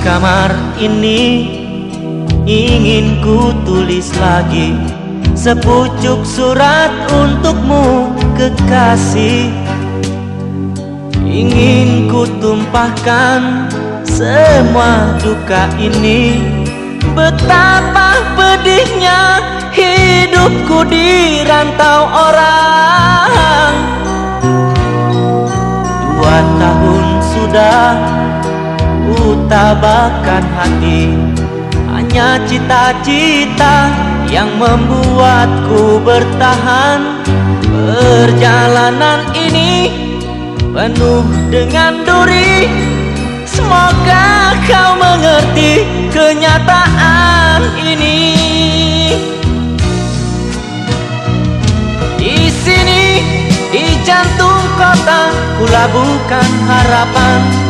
kamar ini ingin ku tulis lagi Sepucuk surat untukmu kekasih. Ingin ku tumpahkan semua duka ini. Betapa pedihnya hidupku di rantau orang. Dua tahun sudah utabakan hati Hanya cita-cita yang membuatku bertahan. Perjalanan ini penuh dengan duri. Semoga kau mengerti kenyataan ini. Di sini, di jantung kota, kulabukan harapan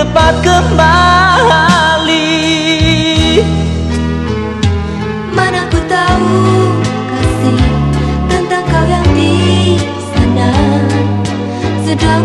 cepat kembali. Mana ku tahu kasih tentang kau yang di sana. Sedang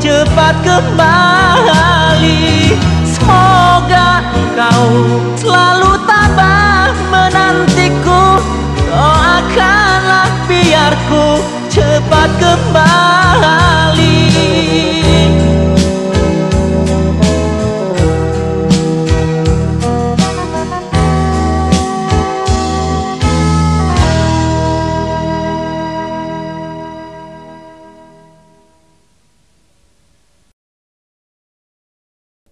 cepat kembali. Semoga kau selalu tabah menantiku. Doakanlah biarku cepat kembali.